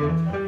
Do you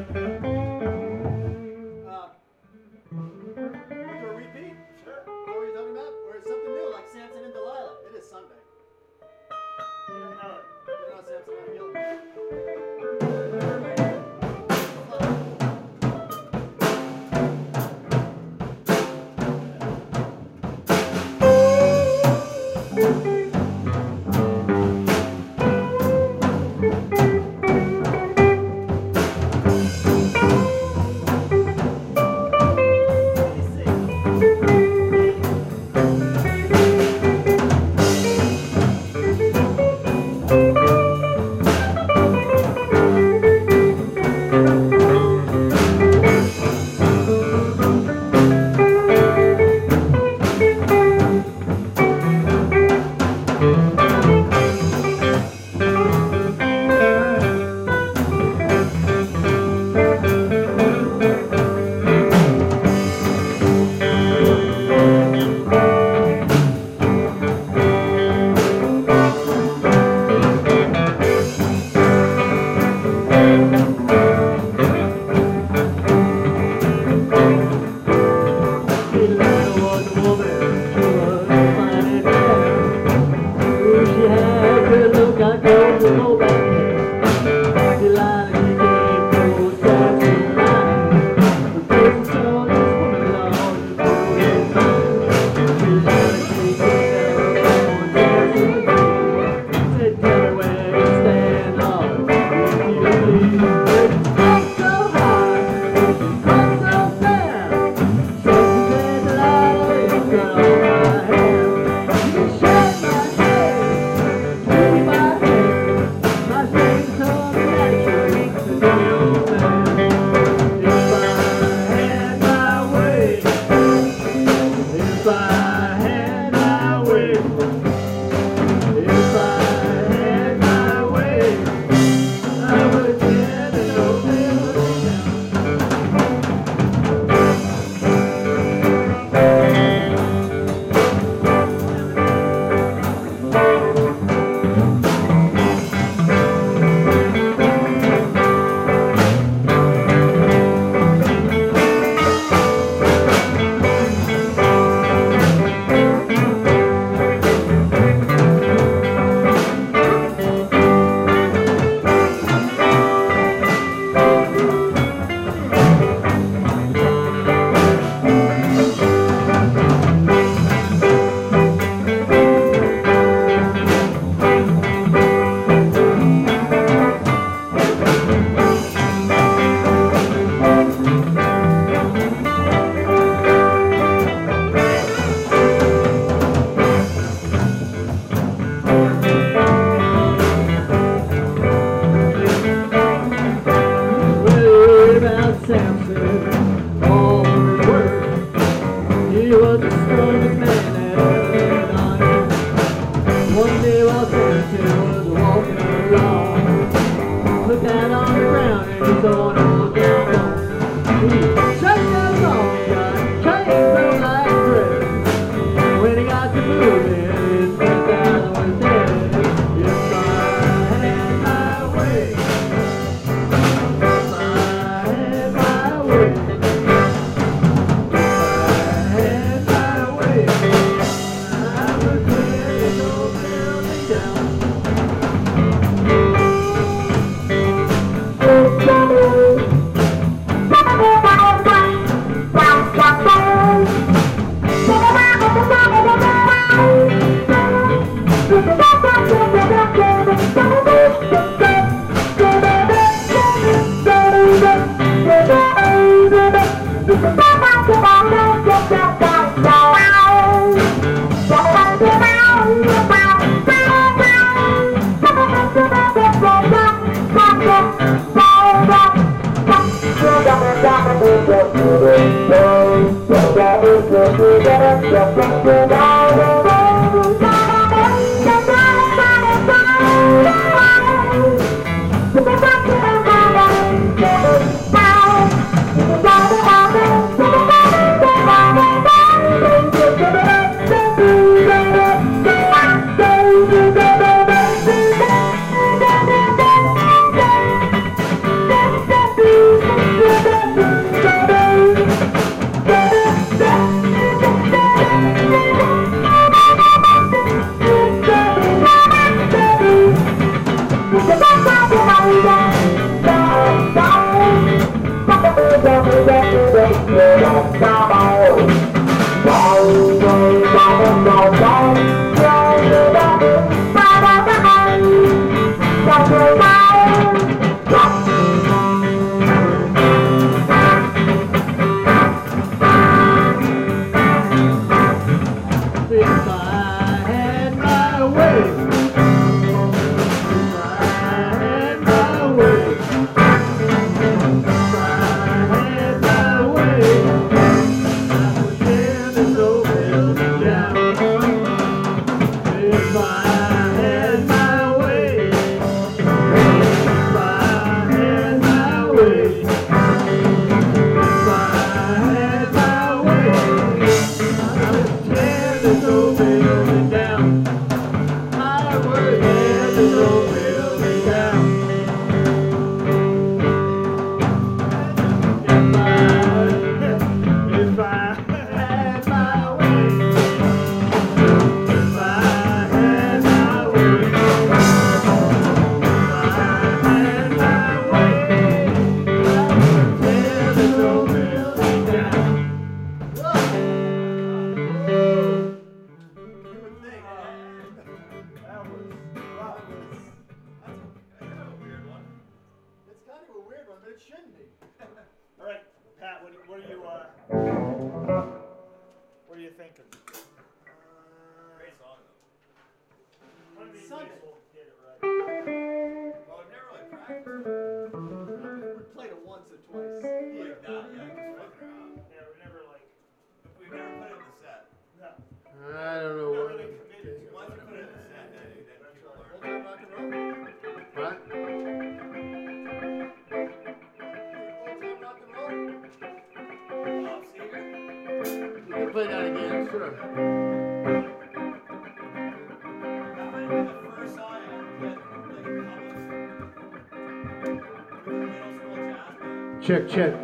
Check, check.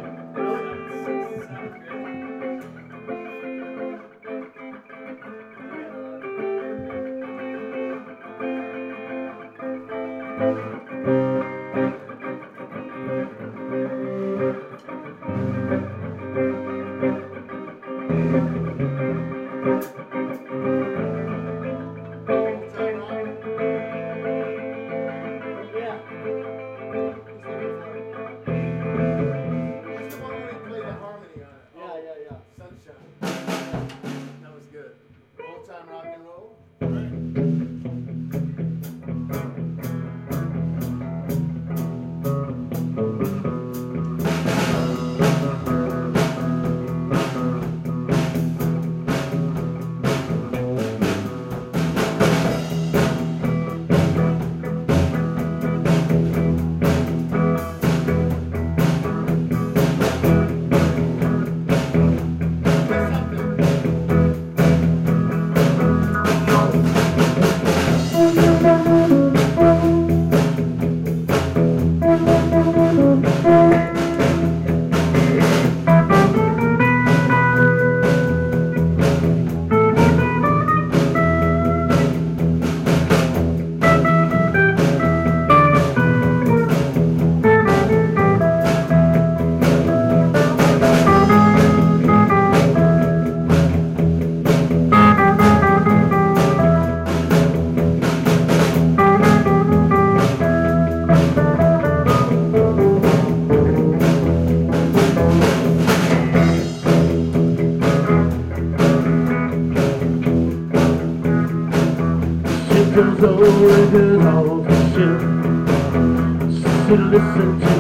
so we could all share. So listen to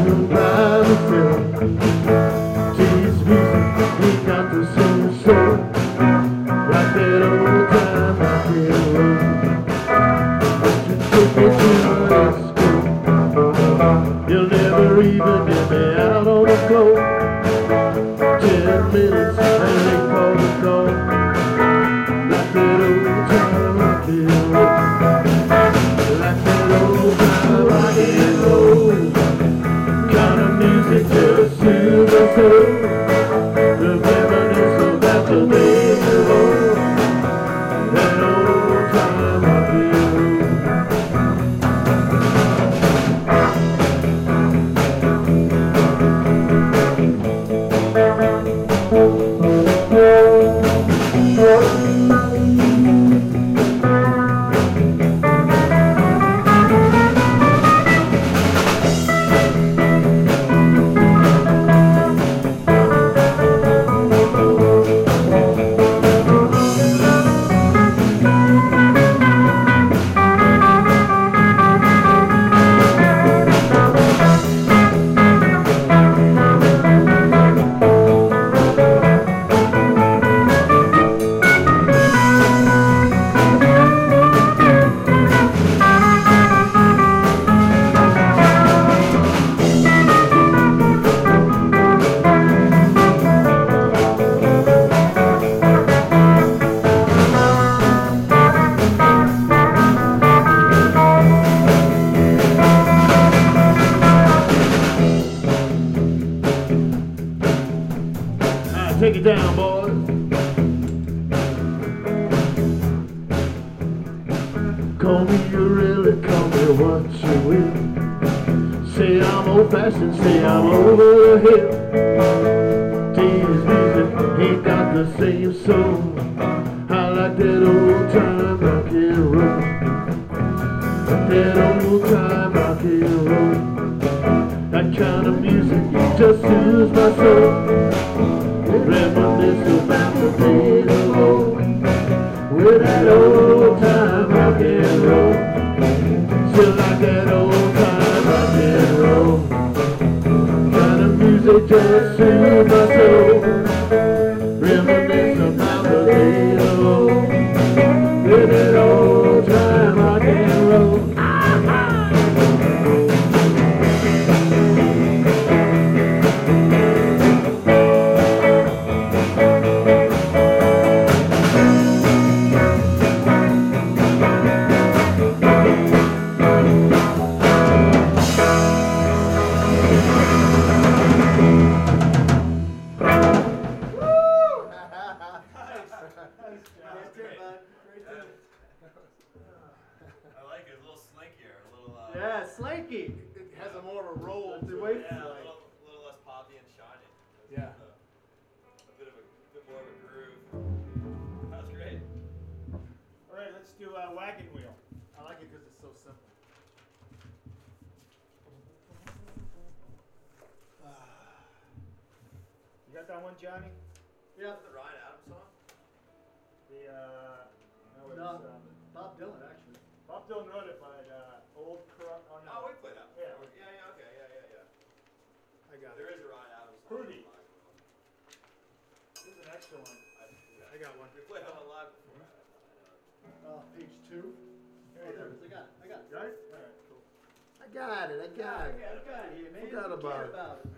got one. I got one. We played on a before. Uh, page two. Oh, there it is. I got it. I got it. All right, cool. I got it. I got it. I got it. Forgot about, about it.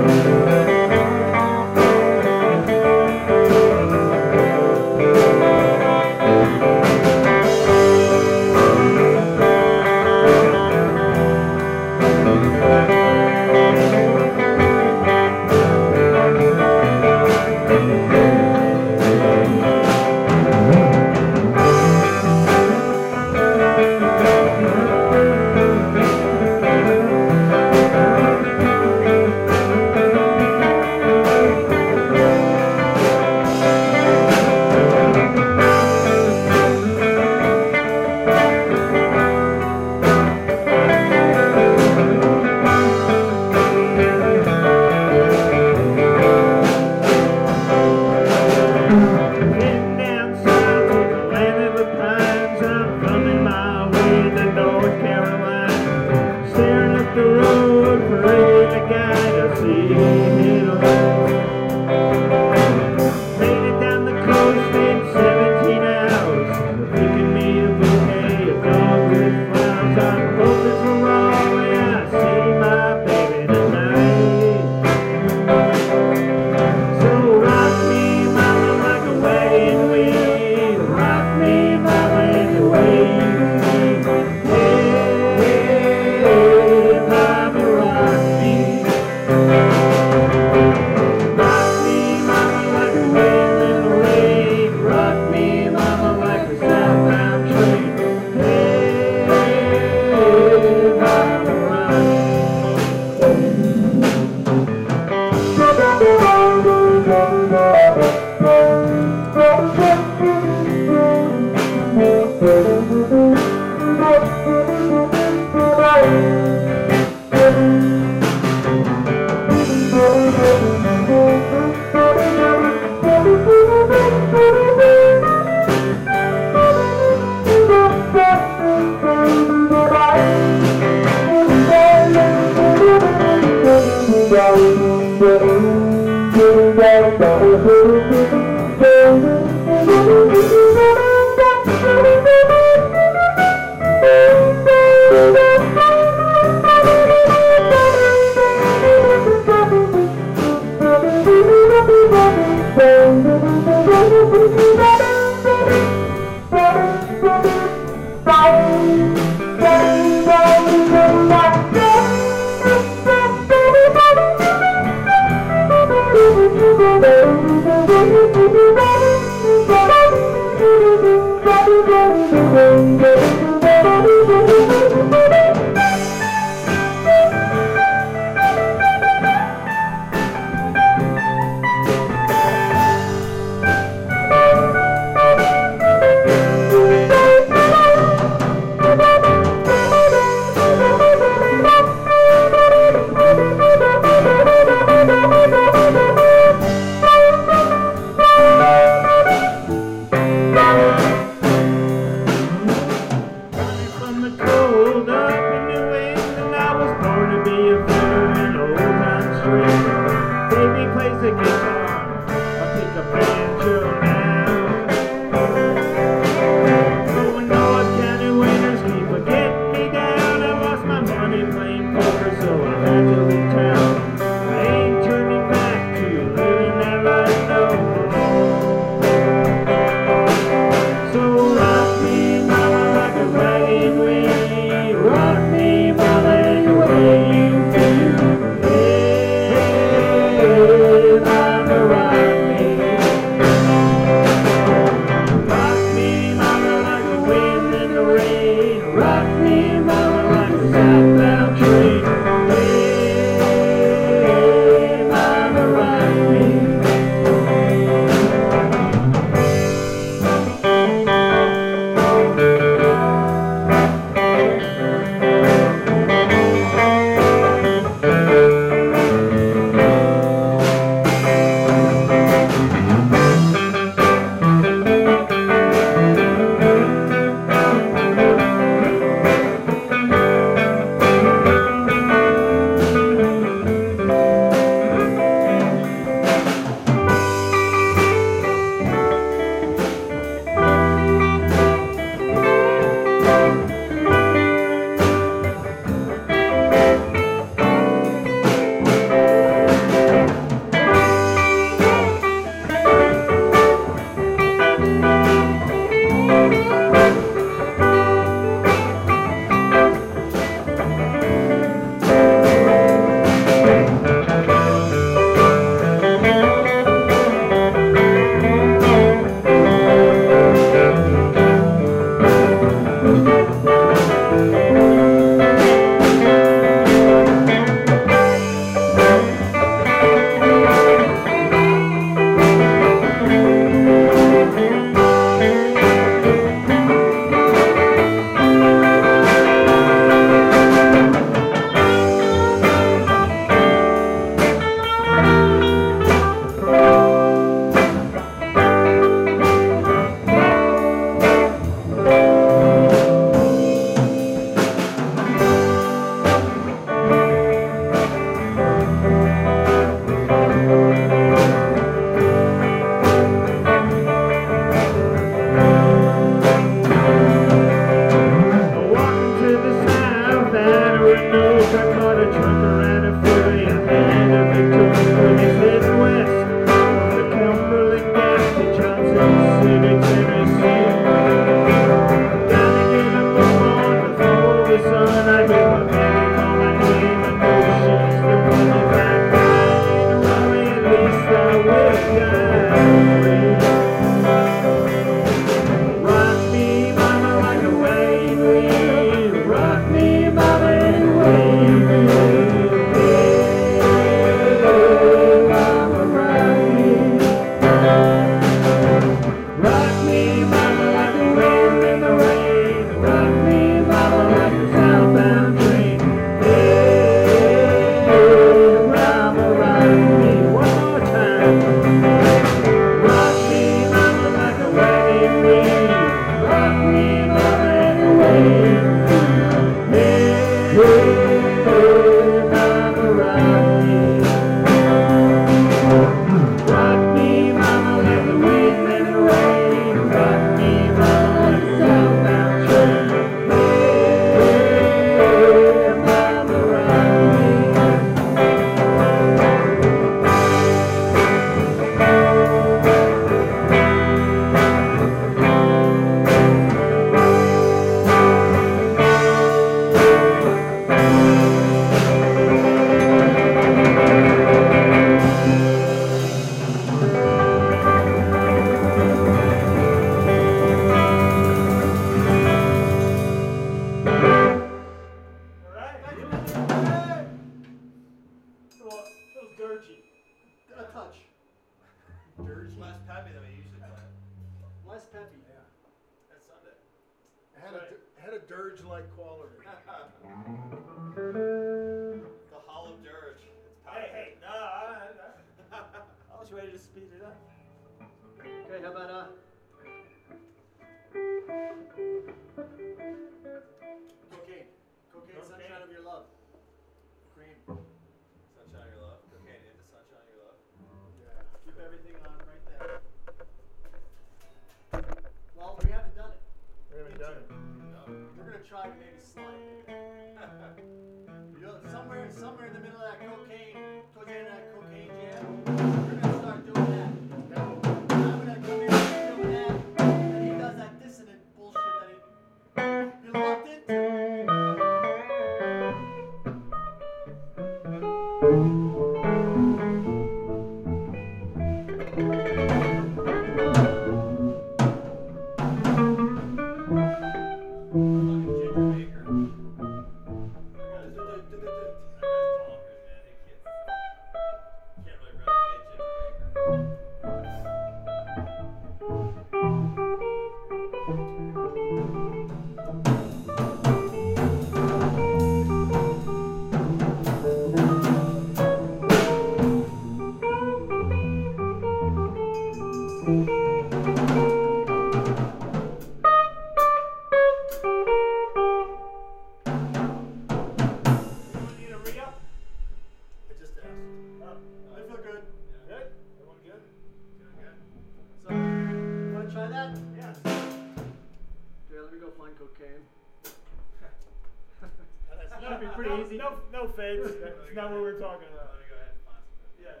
Easy. No, no fades. That's not what we're talking about. Let about. me go ahead and find some. Yes.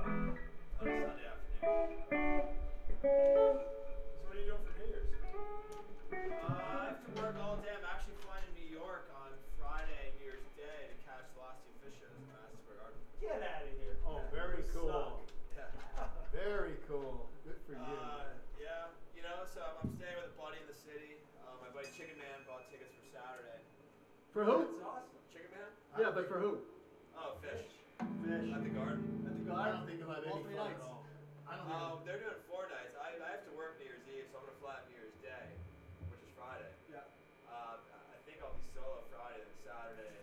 On a Sunday afternoon. So what are you doing for New Year's? Uh, I have to work all day. I'm actually flying to New York on Friday, New Year's Day, to catch the last two Phish shows in Madison Square Garden. Get out of here. Oh, very cool. suck. Yeah. Very cool. Good for you. Uh, yeah, you know, so I'm, I'm staying with a buddy in the city. Uh, my buddy Chicken Man bought tickets for Saturday. For who? That's awesome. Chicken Man? Yeah, but for who? Oh, Phish. Phish. At the garden. At the I garden? don't think you'll have All any three fun nights. at all. I don't think. Um, they're doing four nights. I, I have to work New Year's Eve, so I'm gonna fly out New Year's Day, which is Friday. Yeah. Uh, I think I'll be solo Friday and Saturday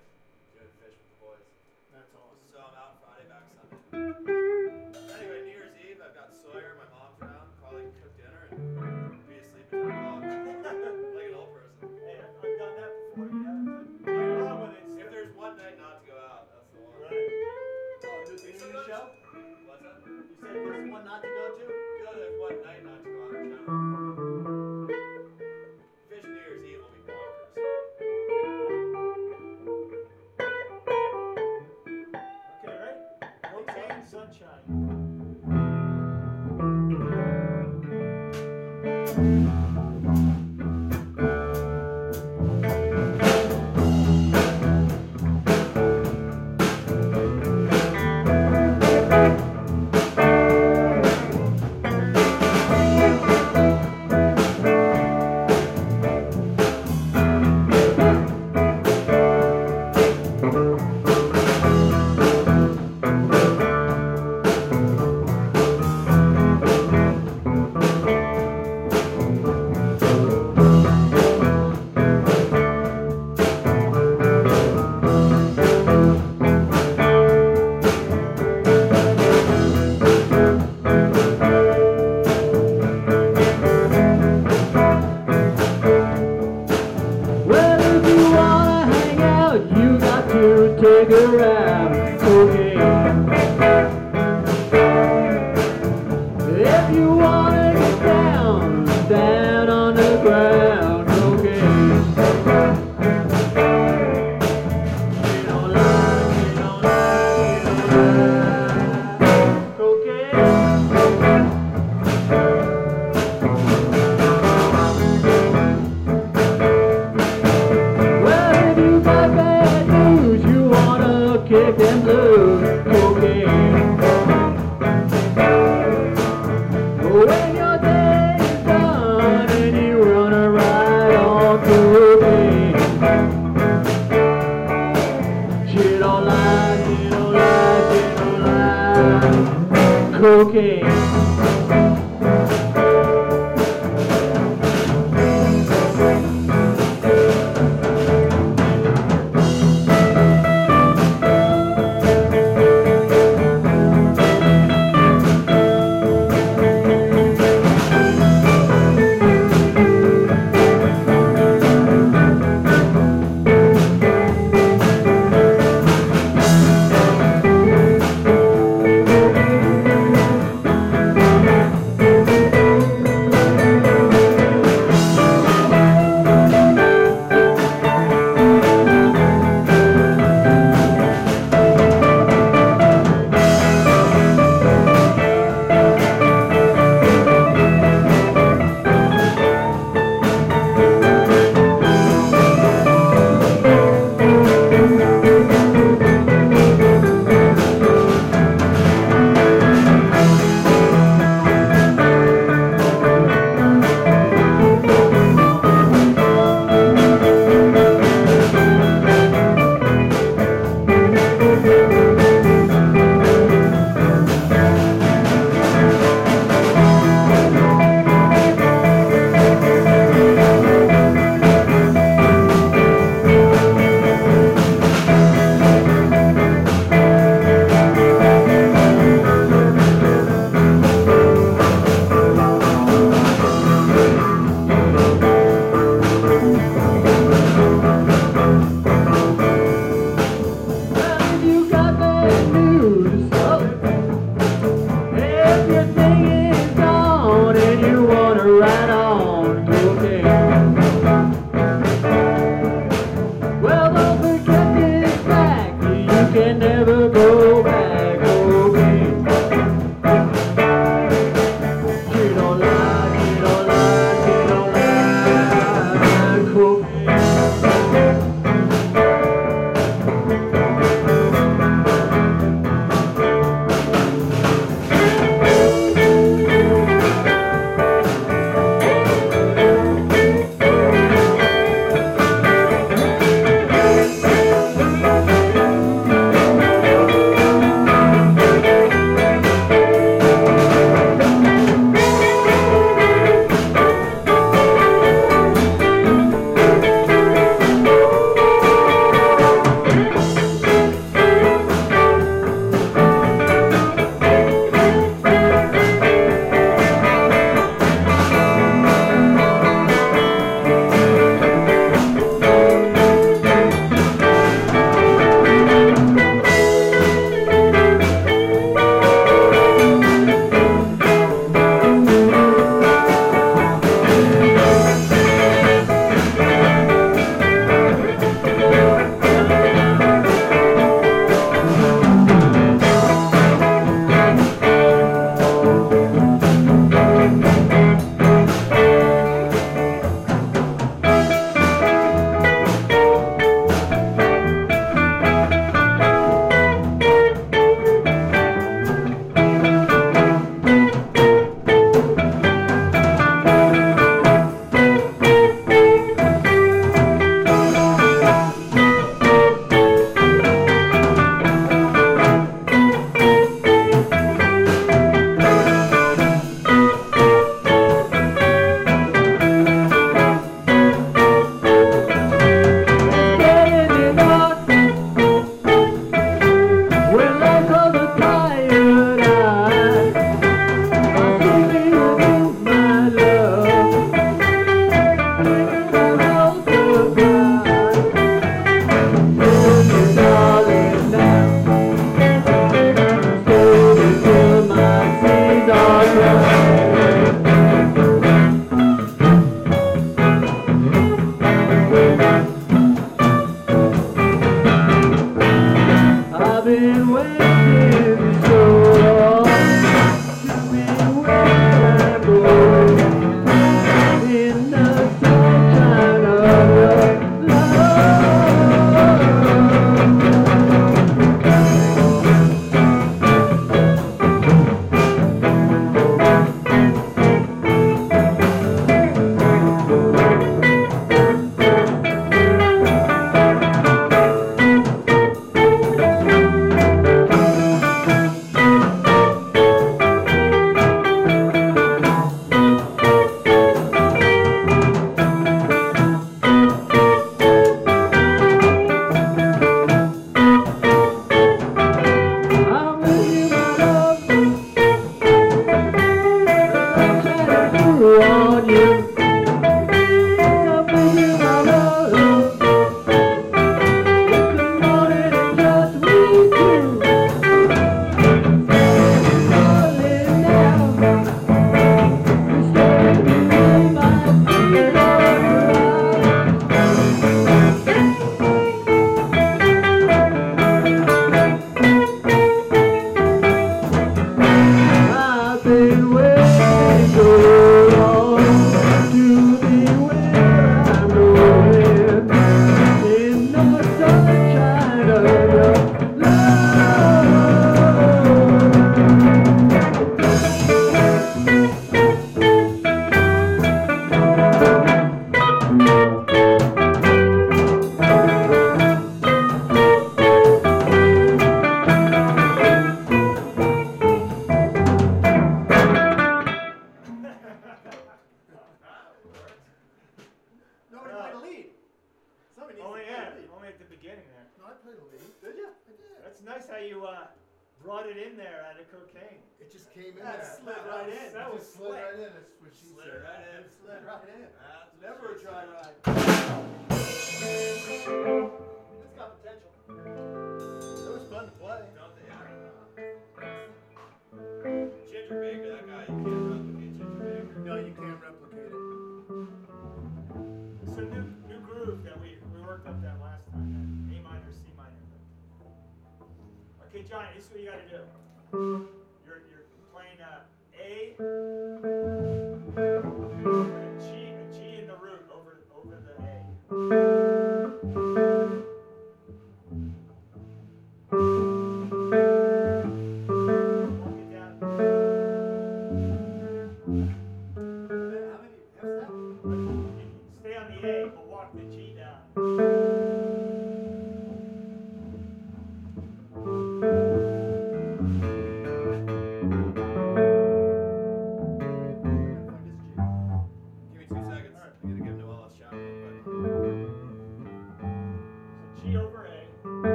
doing Phish with the boys. That's awesome. So I'm out Friday, back Sunday. You're, you're playing a uh, A, a G, a G in the root over, over the A.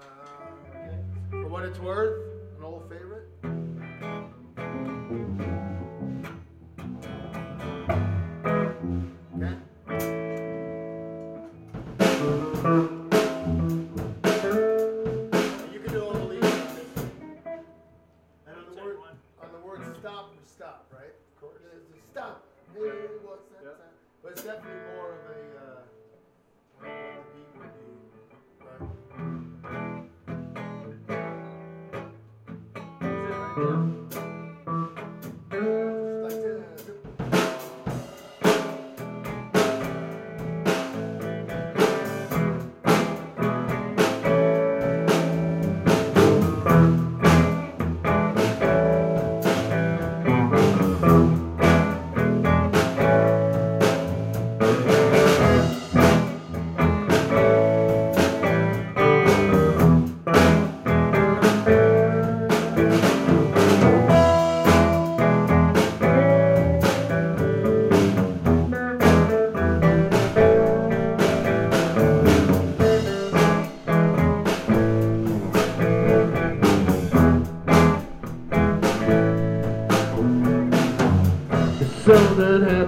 Uh, for what it's worth,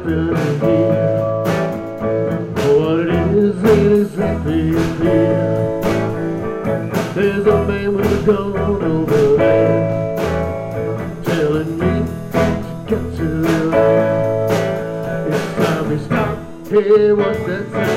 here. There's a man with a gun over there telling me to get to life. It's time we stop. Hey, what's that?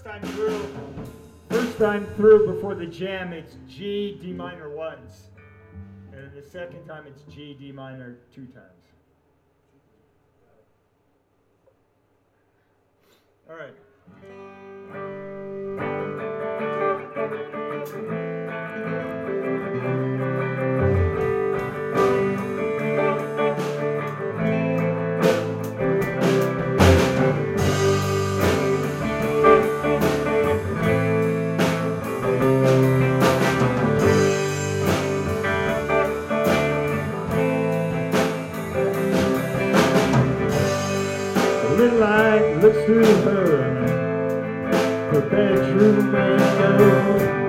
first time through, first time through before the jam, it's G, D minor once. And the second time, it's G, D minor two times. All right. Bedroom window.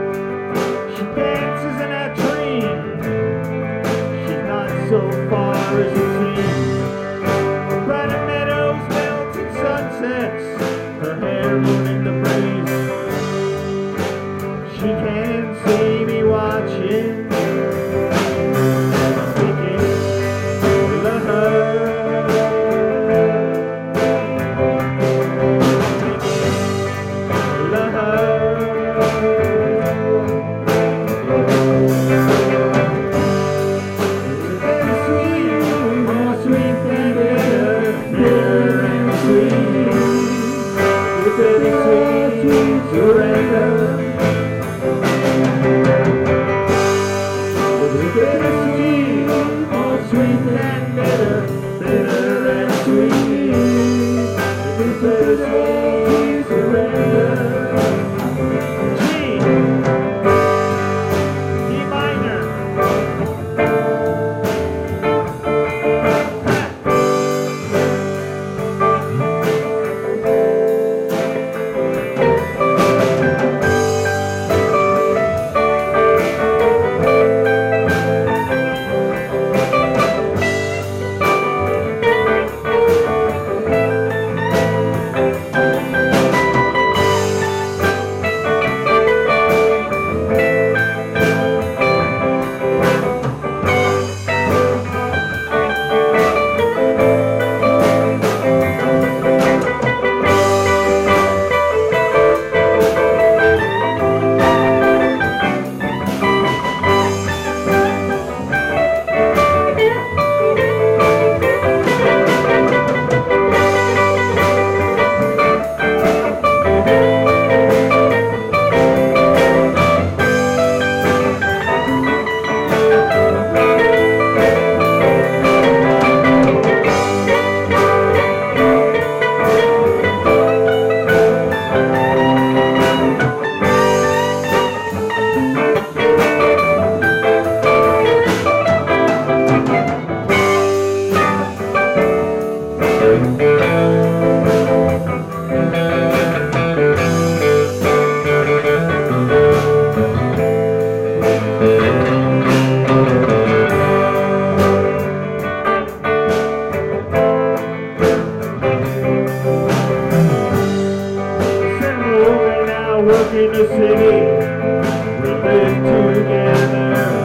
Live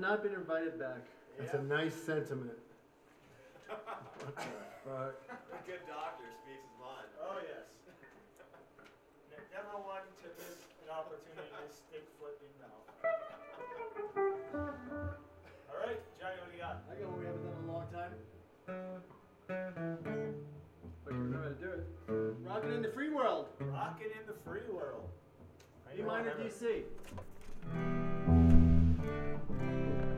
have not been invited back. That's a nice sentiment. What the fuck? A good doctor speaks his mind. Oh, yes. Ne- Never one to miss an opportunity to stick foot in mouth. All right, Johnny, what do you got? I got one we haven't done in a long time. But you know how to do it. Rocking in the free world. Rocking in the free world. E minor DC. We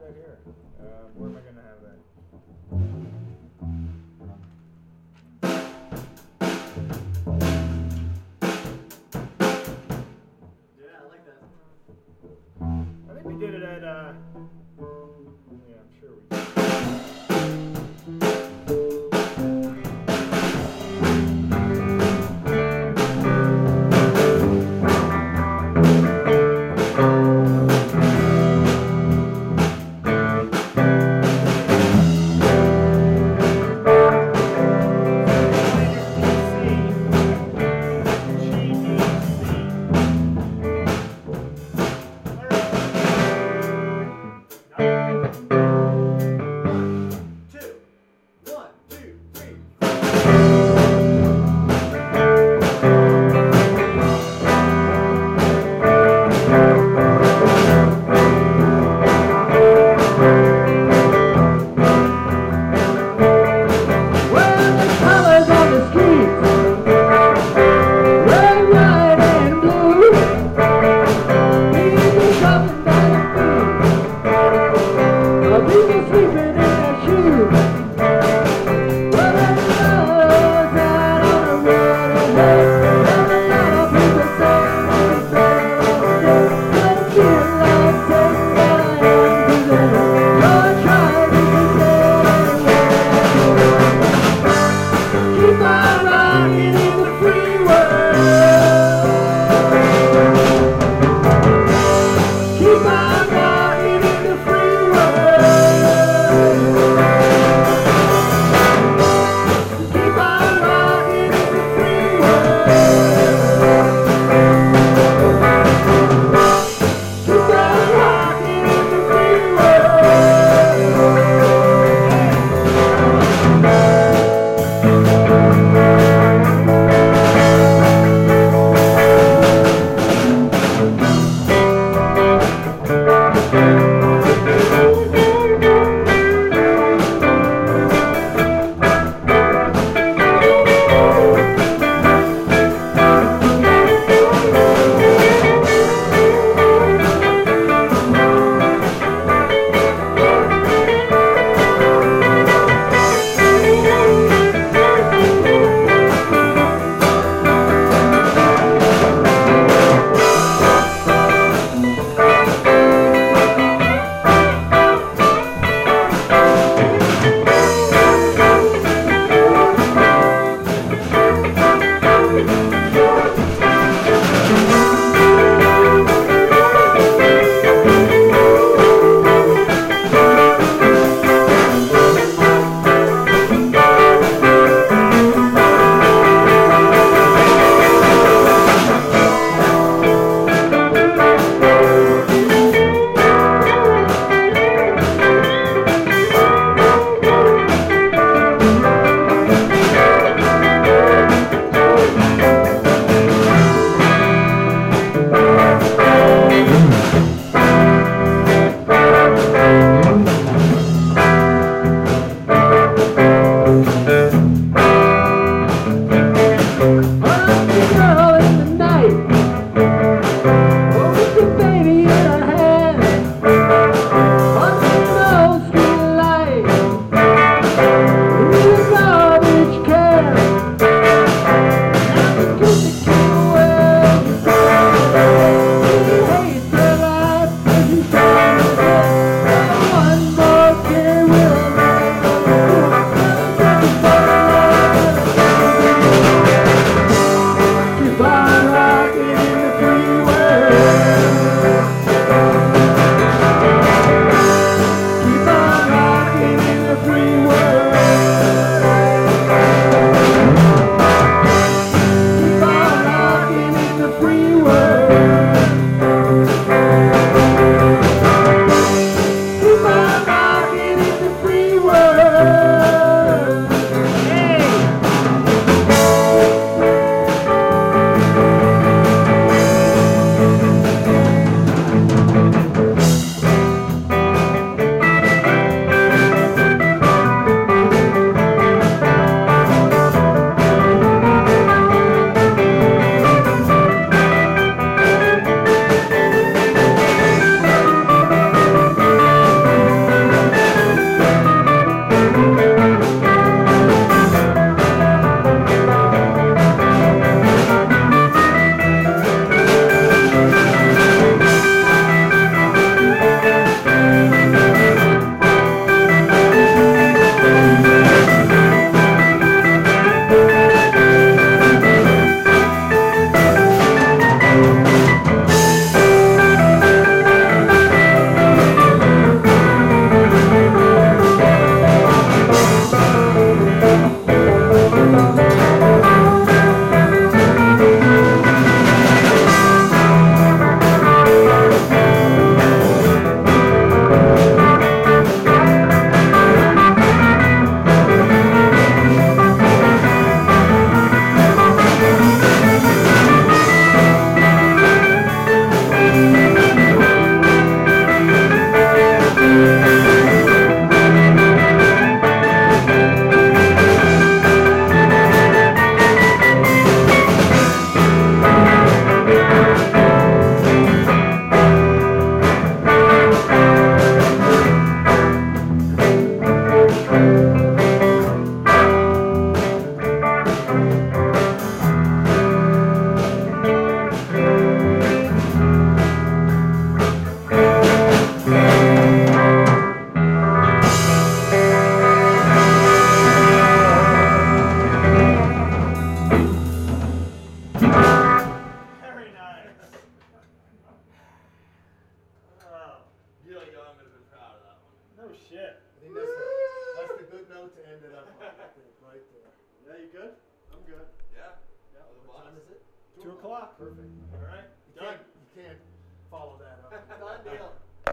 have that here. Uh, where am I gonna have that?